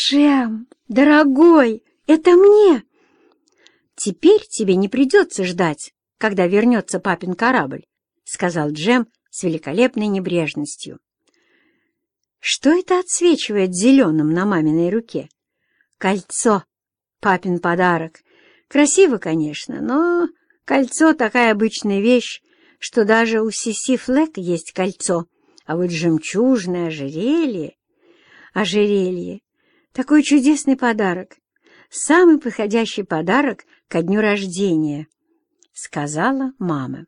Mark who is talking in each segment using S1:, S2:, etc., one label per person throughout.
S1: Джем, дорогой, это мне!» «Теперь тебе не придется ждать, когда вернется папин корабль», — сказал Джем с великолепной небрежностью. «Что это отсвечивает зеленым на маминой руке?» «Кольцо. Папин подарок. Красиво, конечно, но кольцо — такая обычная вещь, что даже у Сиси Флэк есть кольцо, а вот жемчужное ожерелье... Ожерелье — такой чудесный подарок, самый подходящий подарок ко дню рождения, — сказала мама.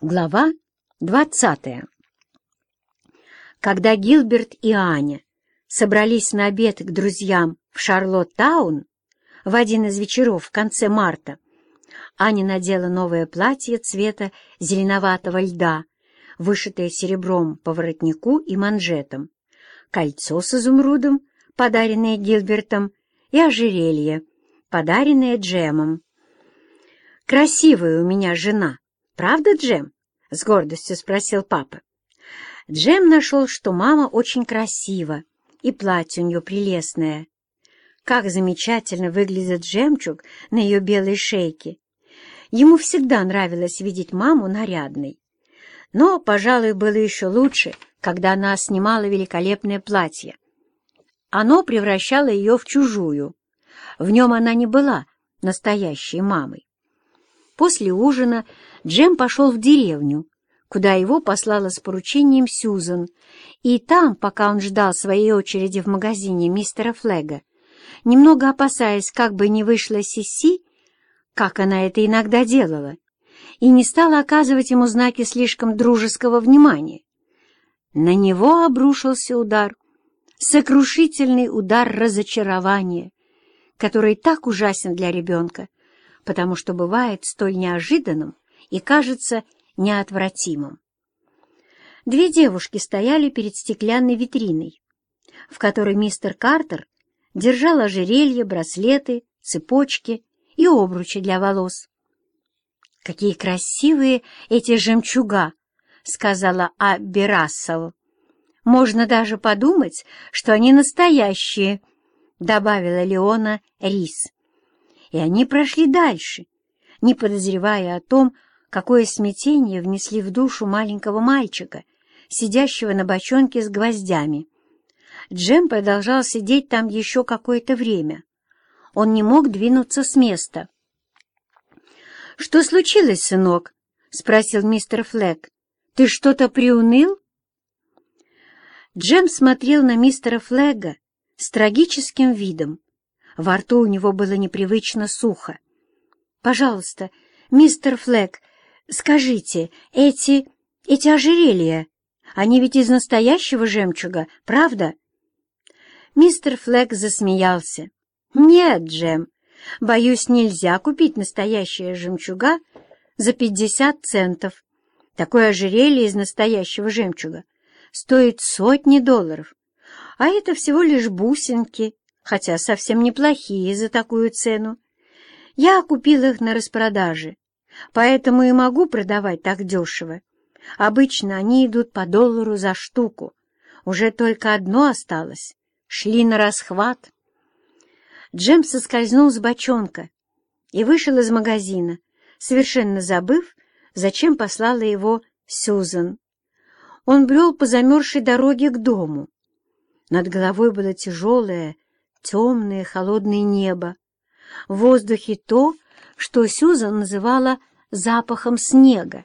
S1: Глава двадцатая Когда Гилберт и Аня собрались на обед к друзьям в Шарлоттаун в один из вечеров в конце марта, Аня надела новое платье цвета зеленоватого льда, вышитое серебром по воротнику и манжетам, кольцо с изумрудом, подаренное Гилбертом, и ожерелье, подаренное Джемом. «Красивая у меня жена, правда, Джем?» — с гордостью спросил папа. Джем нашел, что мама очень красива, и платье у нее прелестное. Как замечательно выглядит жемчуг на ее белой шейке, Ему всегда нравилось видеть маму нарядной. Но, пожалуй, было еще лучше, когда она снимала великолепное платье. Оно превращало ее в чужую. В нем она не была настоящей мамой. После ужина Джем пошел в деревню, куда его послала с поручением Сьюзан, и там, пока он ждал своей очереди в магазине мистера Флега, немного опасаясь, как бы не вышла Сиси, как она это иногда делала, и не стала оказывать ему знаки слишком дружеского внимания. На него обрушился удар, сокрушительный удар разочарования, который так ужасен для ребенка, потому что бывает столь неожиданным и кажется неотвратимым. Две девушки стояли перед стеклянной витриной, в которой мистер Картер держал ожерелья, браслеты, цепочки и обручи для волос. «Какие красивые эти жемчуга!» — сказала Абби Рассел. «Можно даже подумать, что они настоящие», — добавила Леона Рис. И они прошли дальше, не подозревая о том, какое смятение внесли в душу маленького мальчика, сидящего на бочонке с гвоздями. Джем продолжал сидеть там еще какое-то время. Он не мог двинуться с места. «Что случилось, сынок?» — спросил мистер Флэк. «Ты что-то приуныл?» Джем смотрел на мистера Флэга с трагическим видом. Во рту у него было непривычно сухо. «Пожалуйста, мистер Флэг, скажите, эти... эти ожерелья, они ведь из настоящего жемчуга, правда?» Мистер Флэг засмеялся. «Нет, Джем, боюсь, нельзя купить настоящее жемчуга за пятьдесят центов. Такое ожерелье из настоящего жемчуга стоит сотни долларов, а это всего лишь бусинки, хотя совсем неплохие за такую цену. Я купил их на распродаже, поэтому и могу продавать так дешево. Обычно они идут по доллару за штуку. Уже только одно осталось. Шли на расхват. Джем соскользнул с бочонка и вышел из магазина, совершенно забыв, зачем послала его Сюзан. Он брел по замерзшей дороге к дому. Над головой было тяжелое, темное, холодное небо. В воздухе то, что Сюзан называла запахом снега.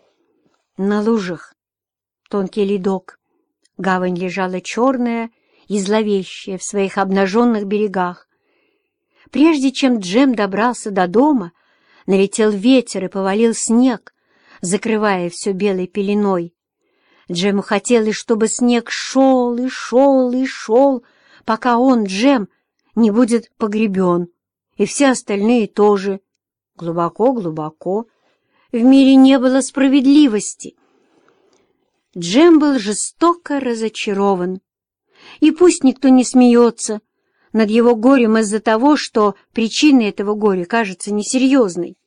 S1: На лужах тонкий ледок. Гавань лежала черная и зловещая в своих обнаженных берегах. Прежде чем Джем добрался до дома, налетел ветер и повалил снег, закрывая все белой пеленой. Джему хотелось, чтобы снег шел и шел и шел, пока он, Джем, не будет погребен, и все остальные тоже. Глубоко-глубоко. В мире не было справедливости. Джем был жестоко разочарован. И пусть никто не смеется, над его горем из-за того, что причина этого горя кажется несерьезной.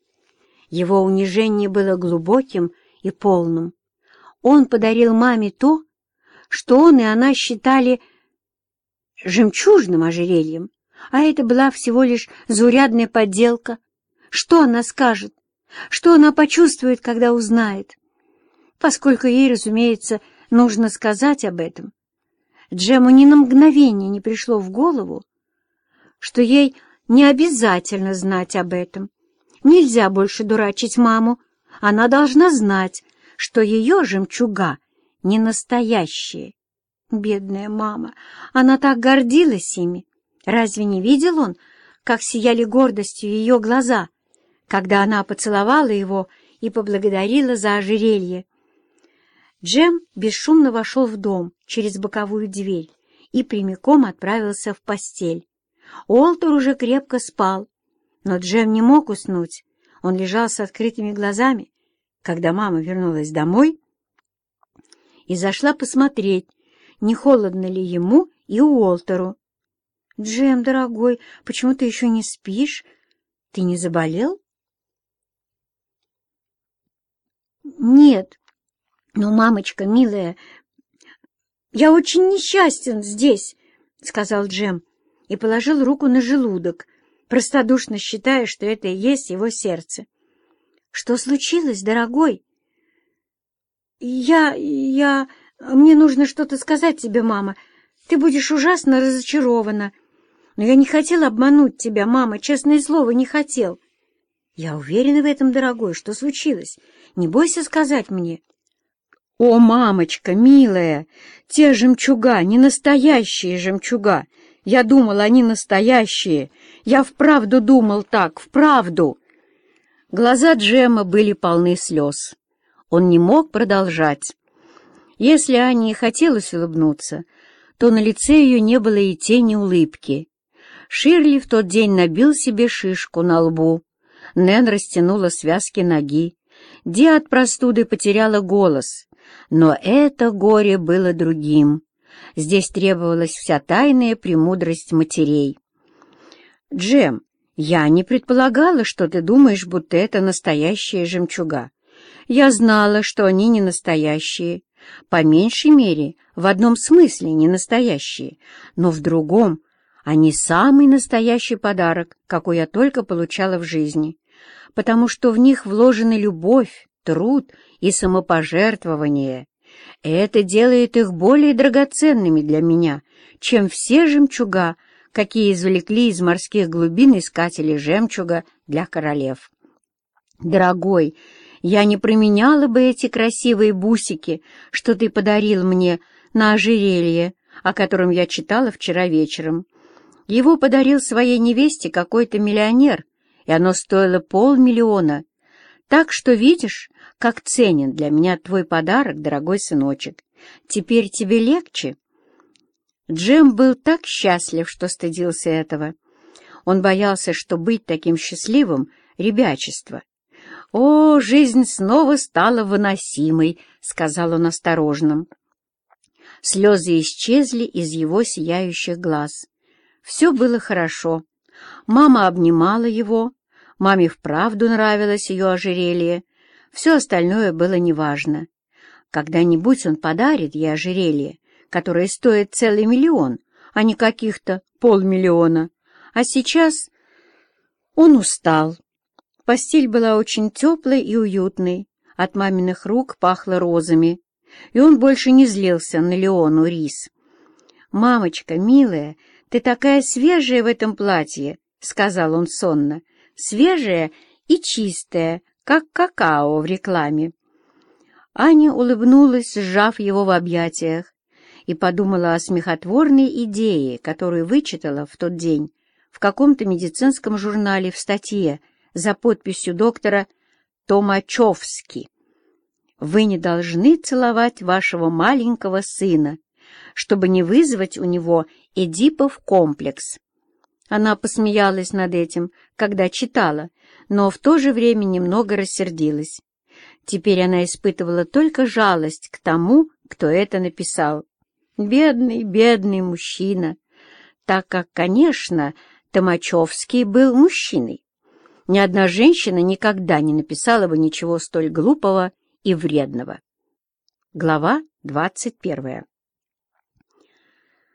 S1: Его унижение было глубоким и полным. Он подарил маме то, что он и она считали жемчужным ожерельем, а это была всего лишь заурядная подделка. Что она скажет? Что она почувствует, когда узнает? Поскольку ей, разумеется, нужно сказать об этом, Джему ни на мгновение не пришло в голову, что ей не обязательно знать об этом. Нельзя больше дурачить маму. Она должна знать, что ее жемчуга не настоящие. Бедная мама, она так гордилась ими. Разве не видел он, как сияли гордостью ее глаза, когда она поцеловала его и поблагодарила за ожерелье? Джем бесшумно вошел в дом через боковую дверь и прямиком отправился в постель. Уолтер уже крепко спал, но Джем не мог уснуть. Он лежал с открытыми глазами, когда мама вернулась домой и зашла посмотреть, не холодно ли ему и Уолтеру. «Джем, дорогой, почему ты еще не спишь? Ты не заболел?» «Нет, но, мамочка, милая, я очень несчастен здесь», — сказал Джем и положил руку на желудок, простодушно считая, что это и есть его сердце. «Что случилось, дорогой?» «Я... я... мне нужно что-то сказать тебе, мама. Ты будешь ужасно разочарована. Но я не хотел обмануть тебя, мама, честное слово, не хотел». «Я уверена в этом, дорогой. Что случилось? Не бойся сказать мне». «О, мамочка, милая, те жемчуга, не настоящие жемчуга. Я думал, они настоящие. Я вправду думал так, вправду». Глаза Джема были полны слез. Он не мог продолжать. Если Ане хотелось улыбнуться, то на лице ее не было и тени улыбки. Ширли в тот день набил себе шишку на лбу. Нэн растянула связки ноги. Ди от простуды потеряла голос — но это горе было другим. Здесь требовалась вся тайная премудрость матерей. «Джем, я не предполагала, что ты думаешь, будто это настоящие жемчуга. Я знала, что они не настоящие, по меньшей мере, в одном смысле не настоящие, но в другом они самый настоящий подарок, какой я только получала в жизни, потому что в них вложены любовь, труд и самопожертвование. Это делает их более драгоценными для меня, чем все жемчуга, какие извлекли из морских глубин искатели жемчуга для королев. Дорогой, я не променяла бы эти красивые бусики, что ты подарил мне на ожерелье, о котором я читала вчера вечером. Его подарил своей невесте какой-то миллионер, и оно стоило полмиллиона. Так что, видишь, как ценен для меня твой подарок, дорогой сыночек. Теперь тебе легче?» Джем был так счастлив, что стыдился этого. Он боялся, что быть таким счастливым — ребячество. «О, жизнь снова стала выносимой», — сказал он осторожно. Слезы исчезли из его сияющих глаз. Все было хорошо. Мама обнимала его, Маме вправду нравилось ее ожерелье. Все остальное было неважно. Когда-нибудь он подарит ей ожерелье, которое стоит целый миллион, а не каких-то полмиллиона. А сейчас он устал. Постель была очень теплой и уютной, от маминых рук пахло розами, и он больше не злился на Леону Рис. «Мамочка, милая, ты такая свежая в этом платье», — сказал он сонно свежее и чистое, как какао в рекламе. Аня улыбнулась, сжав его в объятиях, и подумала о смехотворной идее, которую вычитала в тот день в каком-то медицинском журнале в статье за подписью доктора Томачевски. «Вы не должны целовать вашего маленького сына, чтобы не вызвать у него Эдипов комплекс». Она посмеялась над этим, когда читала, но в то же время немного рассердилась. Теперь она испытывала только жалость к тому, кто это написал. Бедный, бедный мужчина, так как, конечно, Томачевский был мужчиной. Ни одна женщина никогда не написала бы ничего столь глупого и вредного. Глава двадцать первая